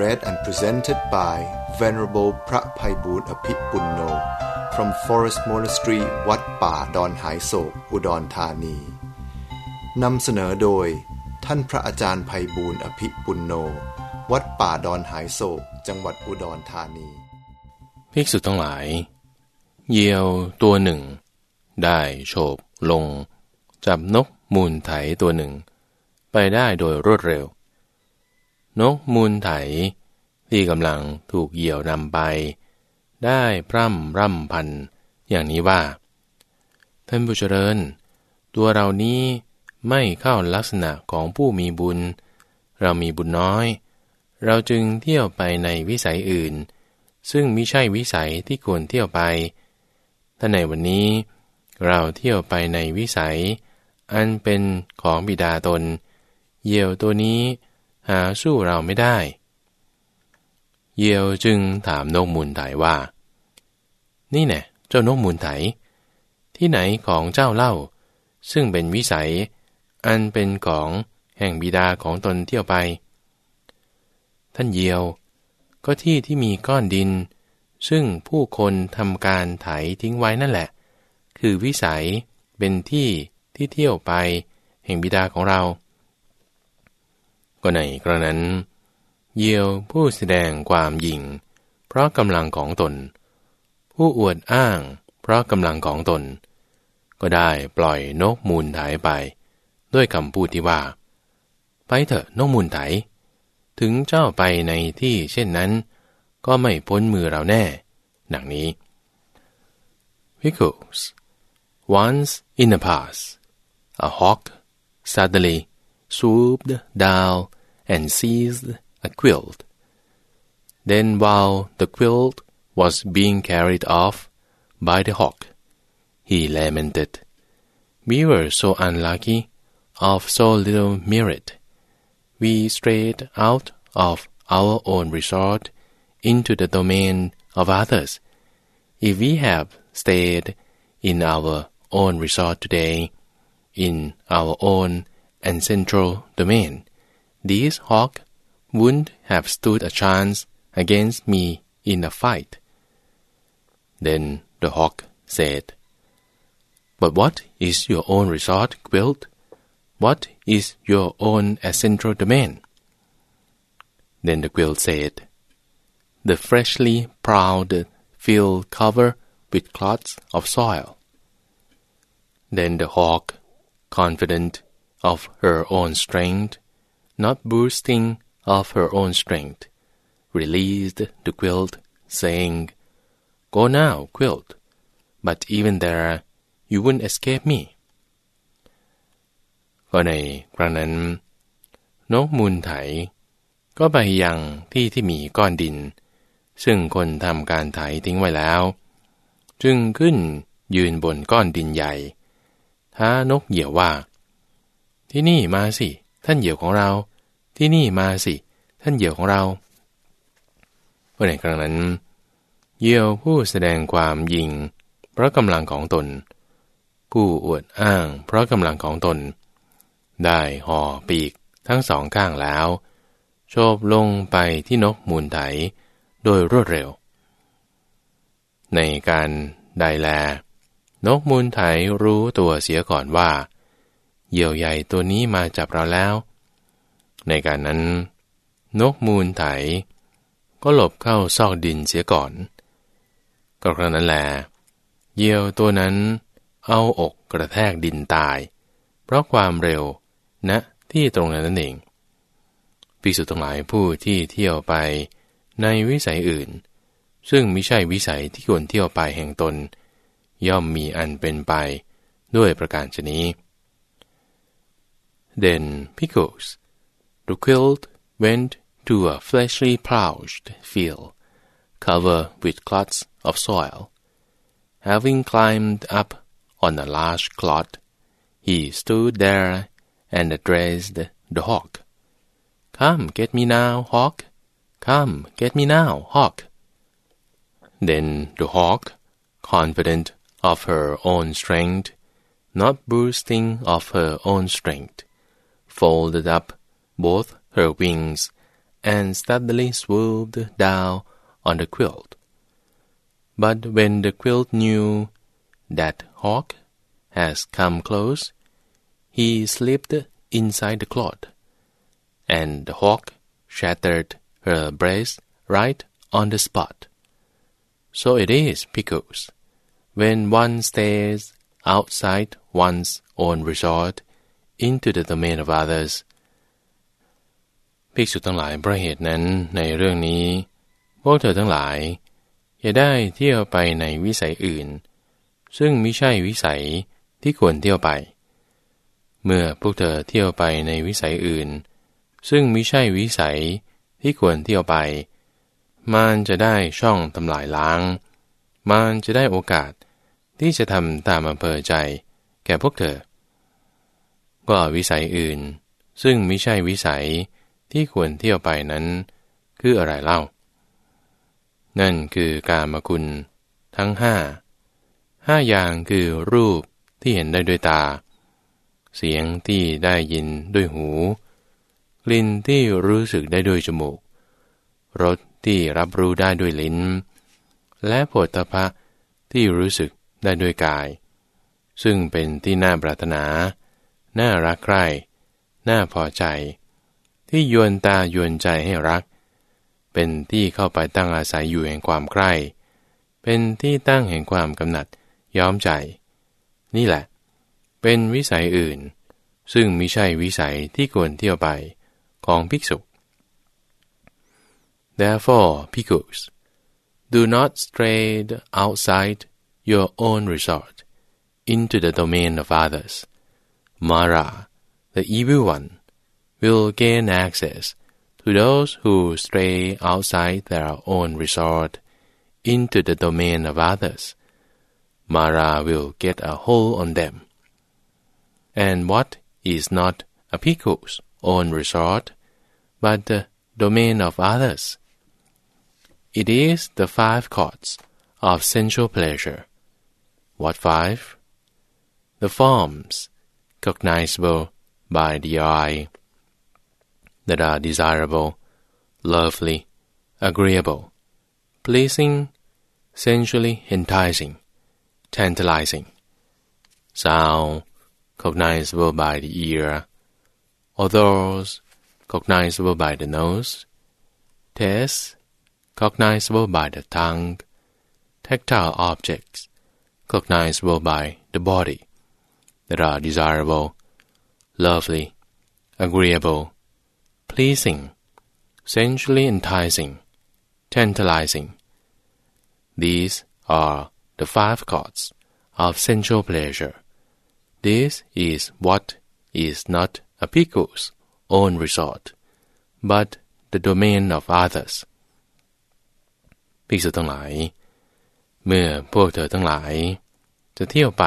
read and presented by Venerable พระภัยบูรณ์อภิปุณโน from Forest Monastery วัดป่าดอนหายโศก อุดรธานี นำเสนอโดย ท่านพระอาจารย์ภัยบูรณ์อภิปุณโน วัดป่าดอนหายโศก จังหวัดอุดรธานี ภิกษุทั้งหลาย เหยี่ยวตัวหนึ่ง ได้โฉบลง จับนกมูลไถตัวหนึ่ง ไปได้โดยรวดเร็ว นกมูลไถ ที่กำลังถูกเหยี่ยวนำไป ได้พร่ำร่ำพันอย่างนี้ว่า ท่านผู้เจริญ ตัวเรานี้ไม่เข้าลักษณะของผู้มีบุญ เรามีบุญน้อย เราจึงเที่ยวไปในวิสัยอื่น ซึ่งมิใช่วิสัยที่ควรเที่ยวไปถ้านในวันนี้ เราเที่ยวไปในวิสัย อันเป็นของบิดาตน เหยี่ยวตัวนี้ หาสู้เราไม่ได้ เยียวจึงถามนกมูลไถว่า นี่แน่เจ้านกมูลไถ ที่ไหนของเจ้าเล่า ซึ่งเป็นวิสัย อันเป็นของแห่งบิดาของตนเที่ยวไป ท่านเยียว ก็ที่ที่มีก้อนดิน ซึ่งผู้คนทำการไถทิ้งไว้นั่นแหละ คือวิสัยเป็นที่ที่เที่ยวไป แห่งบิดาของเรา ก็ในกระนั้น เยียวผู้แสดงความหยิ่งเพราะกำลังของตน ผู้อวดอ้าง เพราะกำลังของตน ก็ได้ปล่อยนกมูลไถไป ด้วยคำพูดที่ว่า ไปเถอะนกมูลไถ ถึงเจ้าไปในที่เช่นนั้น ก็ไม่พ้นมือเราแน่ ดังนี้ Because once in the past a hawk suddenly swooped down and seized a quilt. Then while the quilt was being carried off by the hawk, he lamented, We were so unlucky of so little merit. We strayed out of our own resort into the domain of others. If we have stayed in our own resort today, in our own ancestral domain, this hawk wouldn't have stood a chance against me in a fight. Then the hawk said, But what is your own resort, quilt? What is your own central domain? Then the quilt said, The freshly plowed field covered with clods of soil. Then the hawk, confident of her own strength, not boasting of her own strength, released the quilt, saying, Go now, quilt, but even there you wouldn't escape me. ก็ในครั้งนั้น นกมูลไถ ก็ไปยังที่ที่มีก้อนดิน ซึ่งคนทำการไถทิ้งไว้แล้ว จึงขึ้นยืนบนก้อนดินใหญ่ ท้านกเหยี่ยวว่า ที่นี่มาสิ ท่านเหยี่ยวของเรา ที่นี่มาสิ ท่านเหยี่ยวของเราเมื่อในครั้งนั้น เหยี่ยวผู้แสดงความยิง เพราะกำลังของตน ผู้อวดอ้าง เพราะกำลังของตน ได้ห่อปีกทั้งสองข้างแล้วโฉบลงไปที่นกมูลไถโดยรวดเร็ว ในการใดแล นกมูลไถรู้ตัวเสียก่อนว่า เหยี่ยวใหญ่ตัวนี้มาจับเราแล้ว ในการนั้น นกมูลไถ ก็หลบเข้าซอกดินเสียก่อน ก็ครั้งนั้นแลเหยี่ยวตัวนั้น เอาอกกระแทกดินตาย เพราะความเร็วณนะที่ตรงนั้นนั่นเองภิกษุทั้งหลายผู้ที่เที่ยวไปในวิสัยอื่น ซึ่งไม่ใช่วิสัยที่ควรเที่ยวไปแห่งตน ย่อมมีอันเป็นไปด้วยประการชนี้ Then Picos, the quilt went to a freshly ploughed field, covered with clods of soil. Having climbed up on a large clod, he stood there and addressed the hawk. Come, get me now, hawk. Come, get me now, hawk. Then the hawk, confident of her own strength, not boasting of her own strength, folded up both her wings and steadily swooped down on the quilt. But when the quilt knew that hawk has come close, he slipped inside the cloth, and the hawk shattered her breast right on the spot. So it is, Pickles, when one stays outside one's own resort into the domain of others ภิกษุทั้งหลายเพราะเหตุนั้นในเรื่องนี้ พวกเธอทั้งหลาย อย่าได้เที่ยวไปในวิสัยอื่น ซึ่งไม่ใช่วิสัยที่ควรเที่ยวไป เมื่อพวกเธอเที่ยวไปในวิสัยอื่น ซึ่งไม่ใช่วิสัยที่ควรเที่ยวไปมันจะได้ช่องทำลายล้างมันจะได้โอกาสที่จะทำตามอำเภอใจ แก่พวกเธอ ก็วิสัยอื่น ซึ่งไม่ใช่วิสัยที่ควรเที่ยวไปนั้น คืออะไรเล่า นั่นคือการมคุณทั้งห้าห้าอย่างคือรูปที่เห็นได้ด้วยตา เสียงที่ได้ยินด้วยหู กลิ่นที่รู้สึกได้ด้วยจมูก รสที่รับรู้ได้ด้วยลิ้น และผลตภะที่รู้สึกได้ด้วยกาย ซึ่งเป็นที่น่าปรารถนา น่ารักใคร่น่าพอใจ ที่ยวนตายวนใจให้รัก เป็นที่เข้าไปตั้งอาศัยอยู่แห่งความใคร่ เป็นที่ตั้งแห่งความกำหนัดย้อมใจ นี่แหละ เป็นวิสัยอื่น ซึ่งมิใช่วิสัยที่ควรเที่ยวไปของภิกษุ Therefore, Picus, do not stray outside your own resort into the domain of others. Mara, the evil one, will gain access to those who stray outside their own resort into the domain of others. Mara will get a hold on them. And what is not a pickle's own resort, but the domain of others? It is the five courts of sensual pleasure what five? The forms cognizable by the eye that are desirable, lovely, agreeable, pleasing, sensually enticing, tantalizing. Sound cognizable by the ear, odors cognizable by the nose, taste cognizable by the tongue, tactile objects cognizable by the body, that are desirable, lovely, agreeable, pleasing, sensually enticing, tantalizing. These are the five chords of sensual pleasure. This is what is not a pickle's own resort, but the domain of others. ภิกษุทั้งหลายเมื่อพวกเธอทั้งหลาย จะเที่ยวไป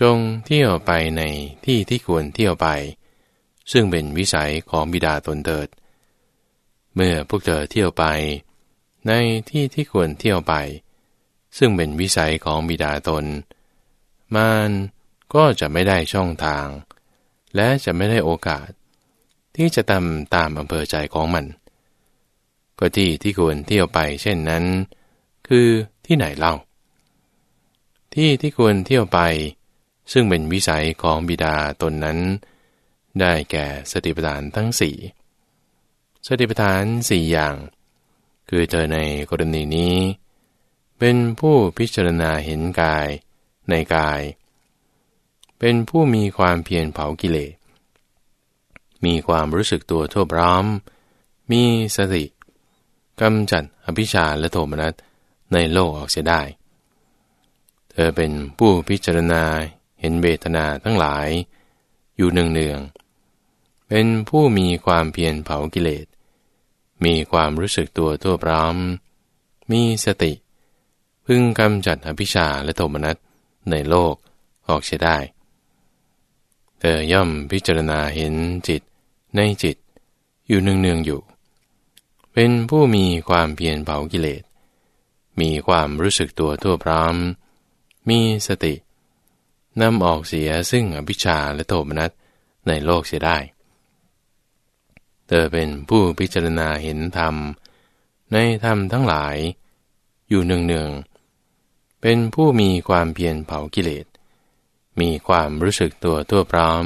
จงเที่ยวไปในที่ที่ควรเที่ยวไป ซึ่งเป็นวิสัยของบิดาตนเถิด เมื่อพวกเธอเที่ยวไป ในที่ที่ควรเที่ยวไป ซึ่งเป็นวิสัยของบิดาตนมันก็จะไม่ได้ช่องทาง และจะไม่ได้โอกาส ที่จะทำตามอำเภอใจของมัน ก็ที่ที่ควรเที่ยวไปเช่นนั้น คือที่ไหนเล่า ที่ที่ควรเที่ยวไป ซึ่งเป็นวิสัยของบิดาตนนั้น ได้แก่สติปัฏฐานทั้งสี่สติปัฏฐานสี่อย่าง คือเธอในกรณีนี้ เป็นผู้พิจารณาเห็นกายในกาย เป็นผู้มีความเพียรเผากิเลส มีความรู้สึกตัวทั่วพร้อม มีสติกำจัดอภิชาและโทมนัสในโลกออกเสียได้ เธอเป็นผู้พิจารณา ห็นเวทนาทั้งหลาย อยู่เนืองๆเป็นผู้มีความเพียรเผากิเลส มีความรู้สึกตัวทั่วพร้อม มีสติ พึงกำจัดอภิชาและโทมนัสในโลกออกเสียได้ เธอย่อมพิจารณาเห็นจิตในจิตอยู่เนืองๆอยู่ เป็นผู้มีความเพียรเผากิเลส มีความรู้สึกตัวทั่วพร้อม มีสติ นำออกเสียซึ่งอภิชาและโทมนัสในโลกเสียได้ เธอเป็นผู้พิจารณาเห็นธรรม ในธรรมทั้งหลาย อยู่เนืองๆเป็นผู้มีความเพียรเผากิเลส มีความรู้สึกตัวทั่วพร้อม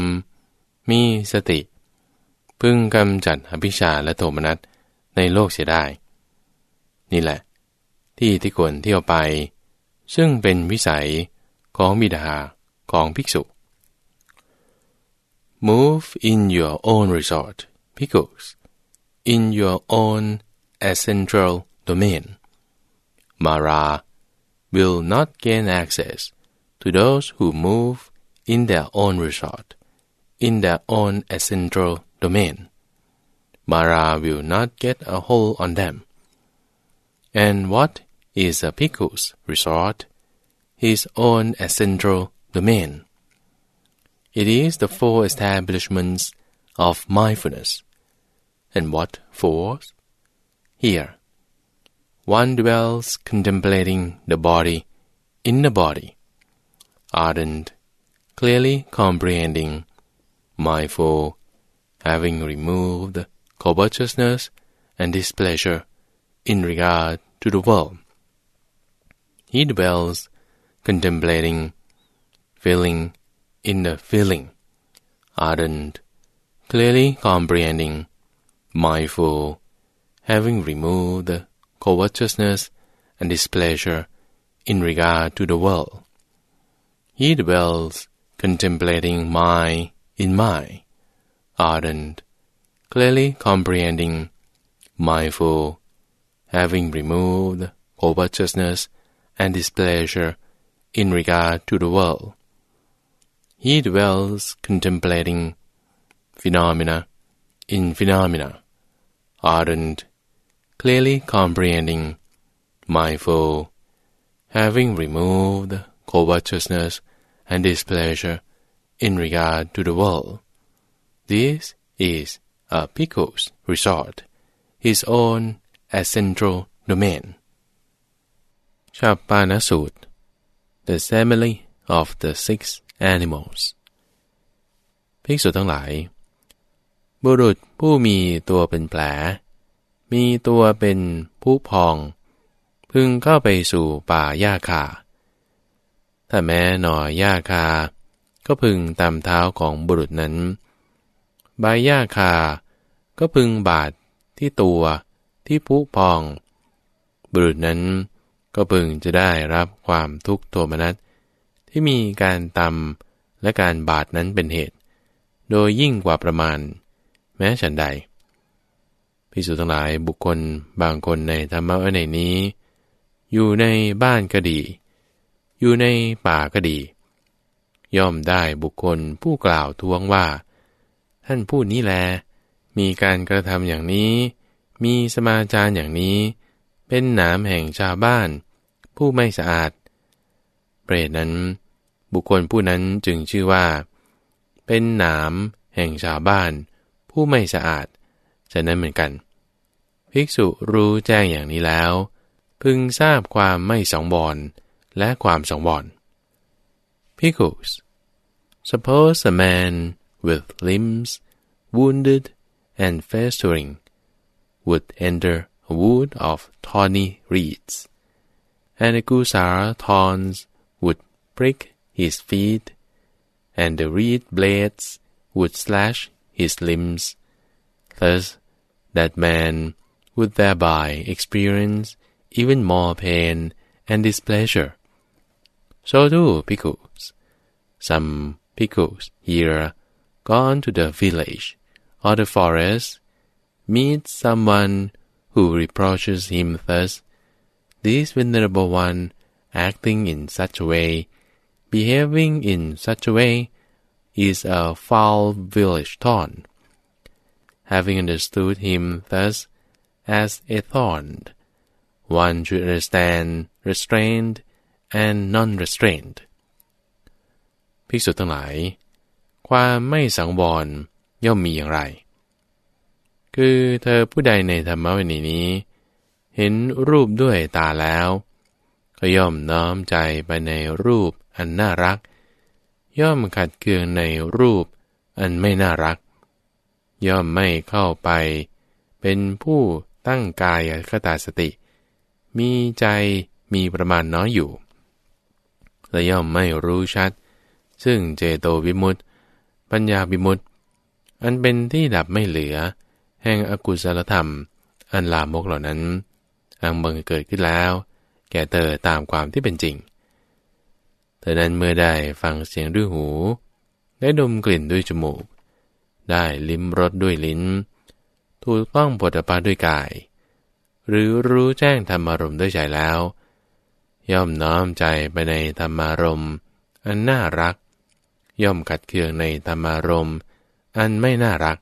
มีสติ พึงกำจัดอภิชาและโทมนัสในโลกเสียได้ นี่แหละ ที่ที่ควรเที่ยวไป ซึ่งเป็นวิสัยของบิดา ของภิกษุ Move in your own resort, bhikkhus, in your own essential domain. Mara will not gain access to those who move in their own resort, in their own essential domain. Mara will not get a hold on them. And what is a bhikkhu's resort? His own essential domain. It is the four establishments of mindfulness. And what fours? Here, one dwells contemplating the body in the body, ardent, clearly comprehending, mindful, having removed covetousness and displeasure in regard to the world. He dwells contemplating, feeling in the feeling, ardent, clearly comprehending, mindful, having removed covetousness and displeasure in regard to the world. He dwells contemplating mind in mind, ardent, clearly comprehending, mindful, having removed covetousness and displeasure in regard to the world. He dwells contemplating phenomena in phenomena, ardent, clearly comprehending, mindful, having removed covetousness and displeasure in regard to the world. This is a bhikkhu's resort, his own essential domain. Chapana Sut, the family of the six animals. ภิกษุทั้งหลาย บุรุษผู้มีตัวเป็นแผล มีตัวเป็นผู้พอง พึงเข้าไปสู่ป่าหญ้าคา ถ้าแม้หน่อหญ้าคา ก็พึงตามเท้าของบุรุษนั้น ใบหญ้าคา ก็พึงบาดที่ตัวที่ผู้พอง บุรุษนั้นก็พึงจะได้รับความทุกข์โทมนัส ที่มีการตำและการบาดนั้นเป็นเหตุ โดยยิ่งกว่าประมาณ แม้ฉันใดพิสุทั้งหลายบุคคลบางคนในธรรมะในนี้ อยู่ในบ้านก็ดี อยู่ในป่าก็ดี ย่อมได้บุคคลผู้กล่าวท้วงว่า ท่านผู้นี้แล มีการกระทำอย่างนี้ มีสมาจารอย่างนี้ เป็นหนามแห่งชาวบ้าน ผู้ไม่สะอาดเปรตนั้น บุคคลผู้นั้นจึงชื่อว่า เป็นหนามแห่งชาวบ้าน ผู้ไม่สะอาด ฉะนั้นเหมือนกัน ภิกษุรู้แจ้งอย่างนี้แล้ว พึงทราบความไม่สองบอนและความสองบอน Pickles Suppose a man with limbs wounded and festering would enter a wood of thorny reeds, and the gusar thorns would prick his feet, and the reed blades would slash his limbs. Thus, that man would thereby experience even more pain and displeasure. So do bhikkhus. Some bhikkhus here gone to the village or the forest meet someone who reproaches him thus. This venerable one, acting in such a way, behaving in such a way, is a foul village thorn. Having understood him thus, as a thorn. One should understand restrained and non-restrained. ภิกษุทั้งหลาย ความไม่สังวรย่อมมีอย่างไร คือเธอผู้ใดในธรรมวินีนี้ เห็นรูปด้วยตาแล้ว ก็ย่อมน้อมใจไปในรูป อันน่ารัก ย่อมขัดเคืองในรูปอันไม่น่ารัก ย่อมไม่เข้าไป เป็นผู้ตั้งกายคตาสติ มีใจมีประมาณน้อยอยู่ และย่อมไม่รู้ชัด ซึ่งเจโตวิมุตติปัญญาวิมุตติอันเป็นที่ดับไม่เหลือ แห่งอกุศลธรรม อันลามกเหล่านั้น อังบังเกิดขึ้นแล้ว แก่เธอตามความที่เป็นจริง เธอนั้นเมื่อได้ฟังเสียงด้วยหู ได้ดมกลิ่นด้วยจมูก ได้ลิ้มรสด้วยลิ้น ถูกต้องปฏปาด้วยกาย หรือรู้แจ้งธรรมารมด้วยใจแล้ว ย่อมน้อมใจไปในธรรมารมอันน่ารัก ย่อมขัดเคืองในธรรมารมอันไม่น่ารัก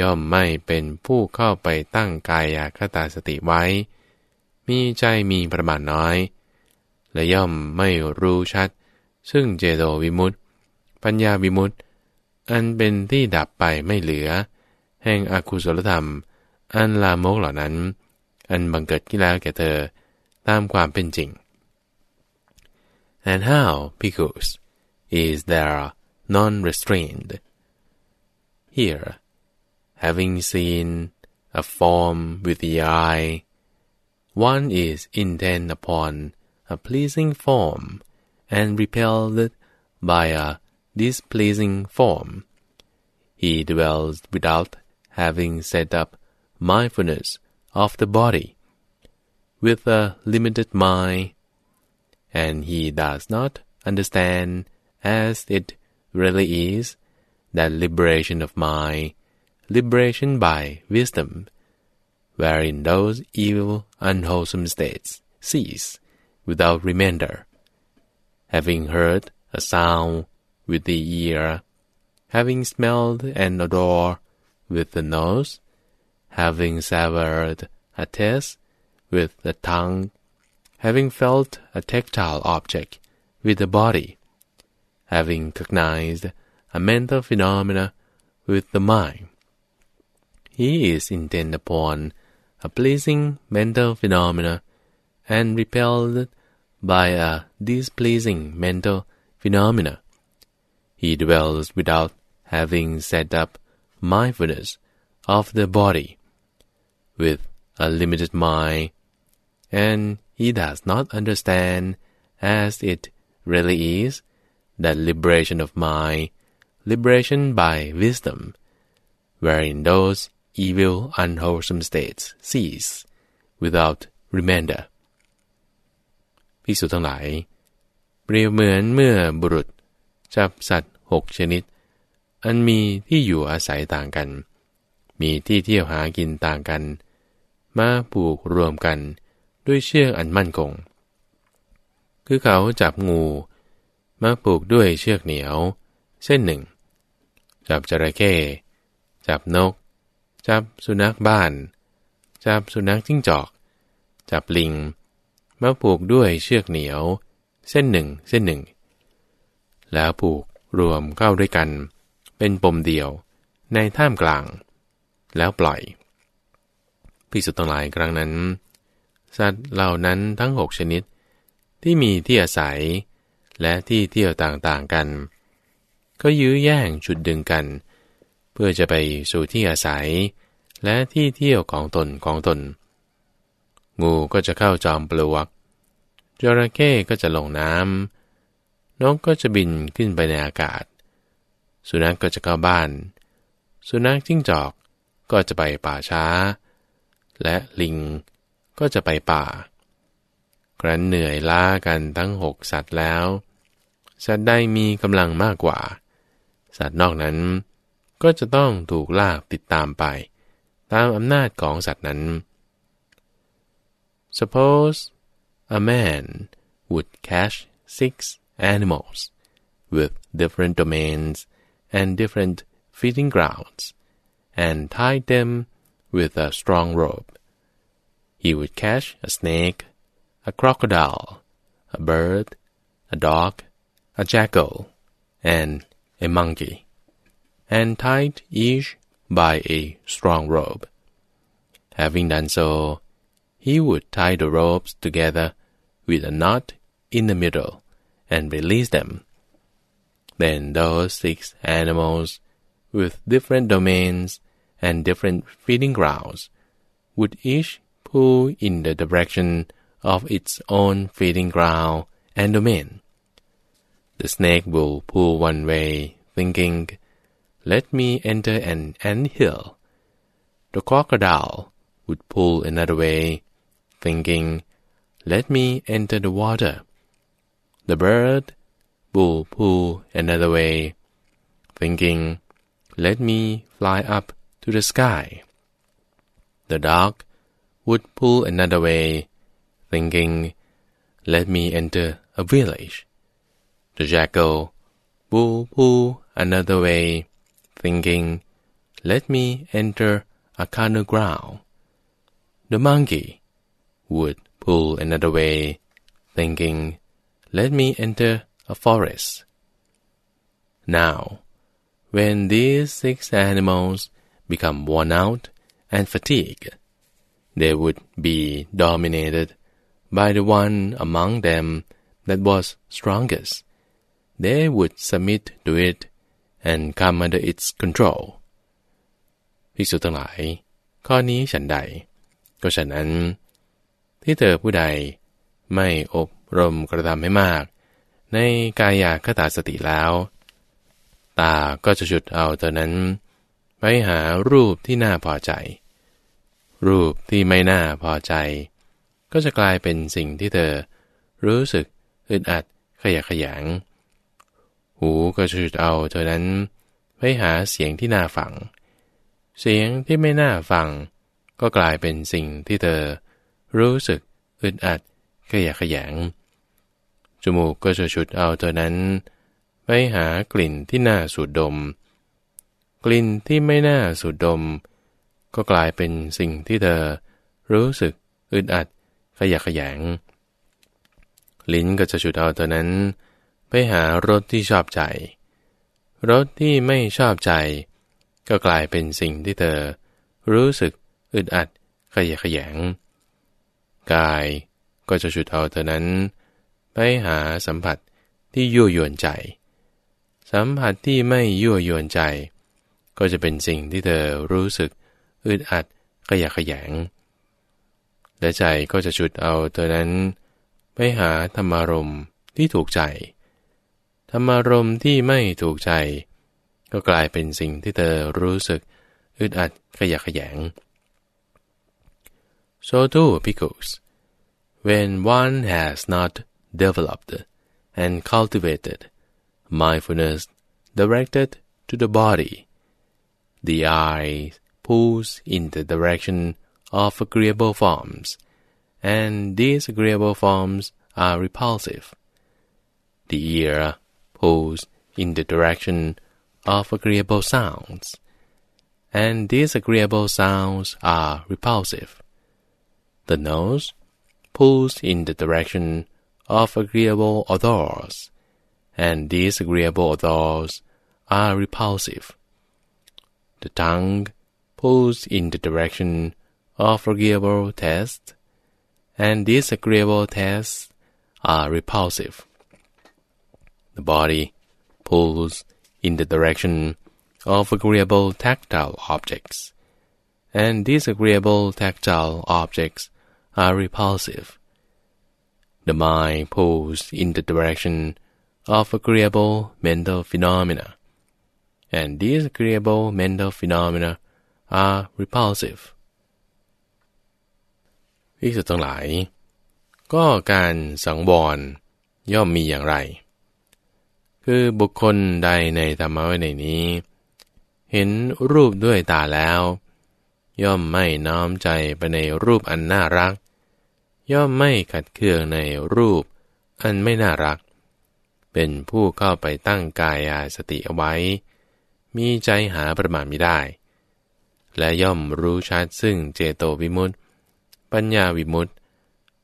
ย่อมไม่เป็นผู้เข้าไปตั้งกายคตาสติไว้ มีใจมีประมาณน้อย และย่อมไม่รู้ชัด ซึ่งเจโตวิมุตติ ปัญญาวิมุตติ อันเป็นที่ดับไปไม่เหลือ แห่งอกุศลธรรม อันลามกเหล่านั้น อันบังเกิดขึ้นแล้วแก่เธอตามความเป็นจริง and how because is there non-restrained here having seen a form with the eye one is intent upon a pleasing form and repelled by a displeasing form. He dwells without having set up mindfulness of the body with a limited mind, and he does not understand as it really is that liberation of mind, liberation by wisdom, wherein those evil, unwholesome states cease without remainder. Having heard a sound with the ear, having smelled an odor with the nose, having savored a taste with the tongue, having felt a tactile object with the body, having cognized a mental phenomena with the mind. He is intent upon a pleasing mental phenomena and repelled by a displeasing mental phenomena. He dwells without having set up mindfulness of the body with a limited mind, and he does not understand as it really is that liberation of mind, liberation by wisdom, wherein those evil unwholesome states cease without remainder. ภิกษุทั้งหลาย เปรียบเหมือนเมื่อบุรุษ จับสัตว์หกชนิด อันมีที่อยู่อาศัยต่างกัน มีที่เที่ยวหากินต่างกัน มาผูกรวมกันด้วยเชือกอันมั่นคง คือเขาจับงูมาผูกด้วยเชือกเหนียว เส้นหนึ่ง จับจระเข้ จับนก จับสุนัขบ้าน จับสุนัขจิ้งจอก จับลิง มาผูกด้วยเชือกเหนียว เส้นหนึ่งเส้นหนึ่ง แล้วผูกรวมเข้าด้วยกัน เป็นปมเดียวในท่ามกลาง แล้วปล่อยพิสุทั้งหลายครั้งนั้น สัตว์เหล่านั้นทั้งหกชนิด ที่มีที่อาศัย และที่เที่ยวต่างๆกัน ก็ยื้อแย่งฉุดดึงกัน เพื่อจะไปสู่ที่อาศัย และที่เที่ยวของตนของตน งูก็จะเข้าจอมปลวกจระเข้ก็จะลงน้ำนกก็จะบินขึ้นไปในอากาศ สุนัขกก็จะเข้าบ้าน สุนัขจิ้งจอกก็จะไปป่าช้า และลิงก็จะไปป่า ครั้นเหนื่อยล้ากันทั้งหกสัตว์แล้ว สัตว์ใดมีกำลังมากกว่า สัตว์นอกนั้นก็จะต้องถูกลากติดตามไป ตามอำนาจของสัตว์นั้น Suppose a man would catch six animals with different domains and different feeding grounds, and tie them with a strong rope. he would catch a snake, a crocodile, a bird, a dog, a jackal, and a monkey, and tied each by a strong rope. Having done so, he would tie the ropes together with a knot in the middle and release them. Then those six animals, with different domains and different feeding grounds, would each pull in the direction of its own feeding ground and domain. The snake will pull one way, thinking, "Let me enter an ant hill." The crocodile would pull another way, thinking, "Let me enter the water." The bird will pull another way, thinking, "Let me fly up to the sky." The dog would pull another way, thinking, "Let me enter a village." The jackal will pull another way, thinking, "Let me enter a corner ground." The monkey would pull another way, thinking, "Let me enter a forest." Now, when these six animals become worn out and fatigued, they would be dominated by the one among them that was strongest. They would submit to it and come under its control ภิกษุทั้งหลาย ข้อนี้ฉันใด ก็ฉะนั้น ที่เธอผู้ใด ไม่อบรมกระทำให้มาก ในกายาคตาสติแล้ว ตาก็จะฉุดเอาเธอนั้น ไปหารูปที่น่าพอใจ รูปที่ไม่น่าพอใจ ก็จะกลายเป็นสิ่งที่เธอ รู้สึกอึดอัดขยะขยง หูก็จะฉุดเอาเธอนั้น ไปหาเสียงที่น่าฟัง เสียงที่ไม่น่าฟัง ก็กลายเป็นสิ่งที่เธอ รู้สึกอึดอัดขยะขยง จมูกก็จะฉุดเอาเธอนั้น ไปหากลิ่นที่น่าสูดดม กลิ่นที่ไม่น่าสูดดม ก็กลายเป็นสิ่งที่เธอ รู้สึกอึดอัดขยะขยง ลิ้นก็จะฉุดเอาเธอนั้น ไปหารถที่ชอบใจรถที่ไม่ชอบใจ ก็กลายเป็นสิ่งที่เธอ รู้สึกอึดอัดขยะขยง กาย ก็จะฉุดเอาเธอนั้น ไปหาสัมผัสที่ยั่วยวนใจ สัมผัสที่ไม่ยั่วยวนใจ ก็จะเป็นสิ่งที่เธอรู้สึกอึดอัดขยะขยง และใจก็จะฉุดเอาเธอนั้น ไปหาธรรมารมที่ถูกใจ ธรรมารมที่ไม่ถูกใจ ก็กลายเป็นสิ่งที่เธอรู้สึกอึดอัดขยะขยง So too, because when one has not developed and cultivated mindfulness directed to the body, the eye pulls in the direction of agreeable forms, and these agreeable forms are repulsive. The ear pulls in the direction of agreeable sounds, and these agreeable sounds are repulsive. The nose pulls in the direction of agreeable odors, and these agreeable odors are repulsive. The tongue pulls in the direction of agreeable tastes, and these agreeable tastes are repulsive. The body pulls in the direction of agreeable tactile objects, and these agreeable tactile objects are repulsive. The mind pulls in the direction of agreeable mental phenomena, and these agreeable mental phenomena are repulsive. พิสุทั้งหลาย ก็การสังวรย่อมมีอย่างไร คือบุคคลใดในธรรมะไวินัยนี้ เห็นรูปด้วยตาแล้ว ย่อมไม่น้อมใจไปในรูปอันน่ารัก ย่อมไม่ขัดเคืองในรูป อันไม่น่ารัก เป็นผู้เข้าไปตั้งกายาสติเอาไว้ มีใจหาประมาณไม่ได้ และย่อมรู้ชัดซึ่งเจโตวิมุตติ ปัญญาวิมุตติ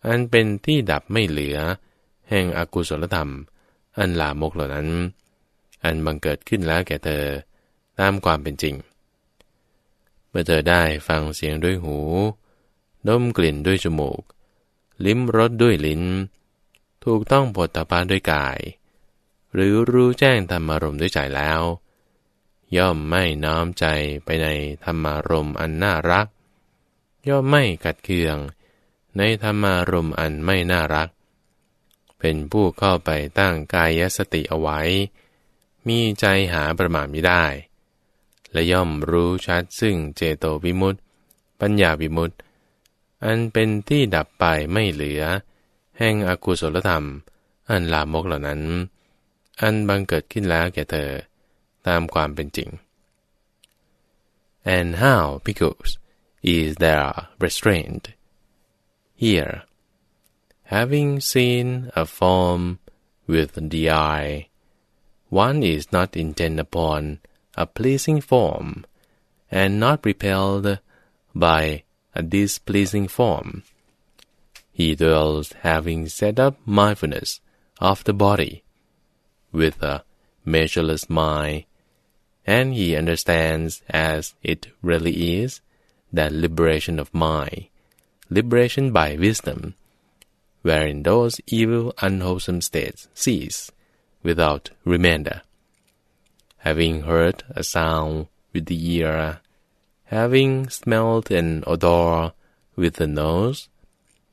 อันเป็นที่ดับไม่เหลือ แห่งอกุศลธรรม อันลามกเหล่านั้น อันบังเกิดขึ้นแล้วแก่เธอ ตามความเป็นจริง เมื่อเธอได้ฟังเสียงด้วยหู ดมกลิ่นด้วยจมูก ลิ้มรสด้วยลิ้น ถูกต้องผลตภะด้วยกาย หรือรู้แจ้งธรรมารมด้วยใจแล้ว ย่อมไม่น้อมใจไปในธรรมารมอันน่ารัก ย่อมไม่กัดเคือง ในธรรมารมอันไม่น่ารัก เป็นผู้เข้าไปตั้งกายสติเอาไว้ มีใจหาประมาทไม่ได้ และย่อมรู้ชัดซึ่งเจโตวิมุตติปัญญาวิมุตติ อันเป็นที่ดับไปไม่เหลือ แห่งอกุศลธรรม อันลามกเหล่านั้น อันบังเกิดขึ้นแล้วแก่เธอ ตามความเป็นจริง and how because is there restraint here having seen a form with the eye one is not intent upon a pleasing form, and not repelled by a displeasing form. He dwells having set up mindfulness of the body with a measureless mind, and he understands as it really is that liberation of mind, liberation by wisdom, wherein those evil unwholesome states cease without remainder having heard a sound with the ear, having smelled an odor with the nose,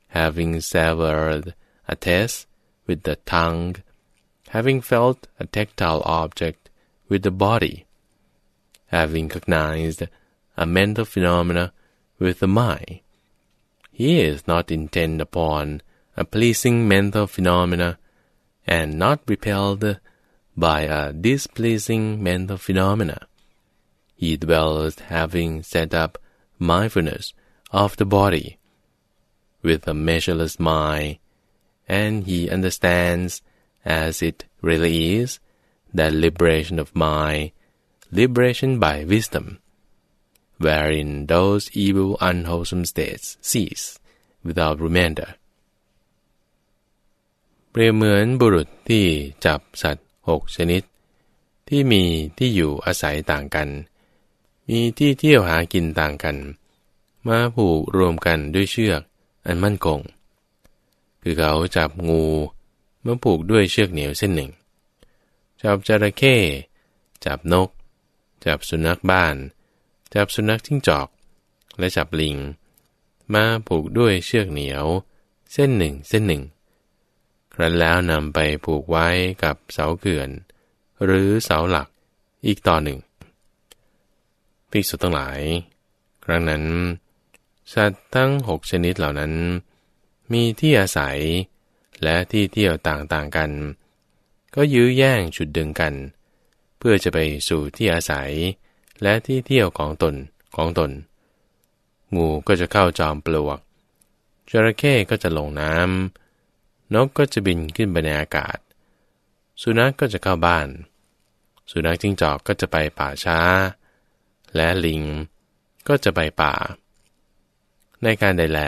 having savored a taste with the tongue, having felt a tactile object with the body, having cognized a mental phenomena with the mind. He is not intent upon a pleasing mental phenomena, and not repelled by a displeasing mental phenomena He dwells having set up mindfulness of the body with a measureless mind, and he understands as it really is that liberation of mind, liberation by wisdom, wherein those evil unwholesome states cease without remainder. เปรียบเหมือนบุรุษที่จับสัตว์หกชนิด ที่มีที่อยู่อาศัยต่างกัน มีที่เที่ยวหากินต่างกัน มาผูกรวมกันด้วยเชือกอันมั่นคง คือเขาจับงูมาผูกด้วยเชือกเหนียวเส้นหนึ่ง จับจระเข้ จับนก จับสุนัขบ้าน จับสุนัขทิ้งจอก และจับลิง มาผูกด้วยเชือกเหนียว เส้นหนึ่งเส้นหนึ่ง ครั้นแล้วนำไปผูกไว้กับเสาเขื่อน หรือเสาหลักอีกต่อหนึ่ง ภิกษุทั้งหลาย ครั้งนั้น สัตว์ทั้งหกชนิดเหล่านั้น มีที่อาศัย และที่เที่ยวต่างๆกัน ก็ยื้อแย่งฉุดดึงกัน เพื่อจะไปสู่ที่อาศัย และที่เที่ยวของตนของตน งูก็จะเข้าจอมปลวกจระเข้ก็จะลงน้ำนกก็จะบินขึ้นไปในอากาศ สุนัขกก็จะเข้าบ้าน สุนัขจิ้งจอกก็จะไปป่าช้า และลิง ก็จะไปป่า ในการใดแล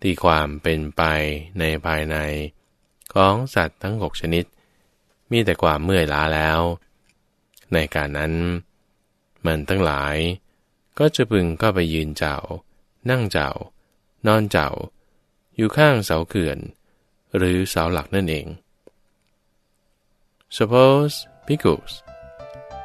ที่ความเป็นไปในภายใน ของสัตว์ทั้งหกชนิด มีแต่ความเมื่อยล้าแล้ว ในการนั้น มันทั้งหลาย ก็จะพึงก็ไปยืนเจ้า นั่งเจ้า นอนเจ้า อยู่ข้างเสาเขื่อน หรือเสาหลักนั่นเอง Suppose because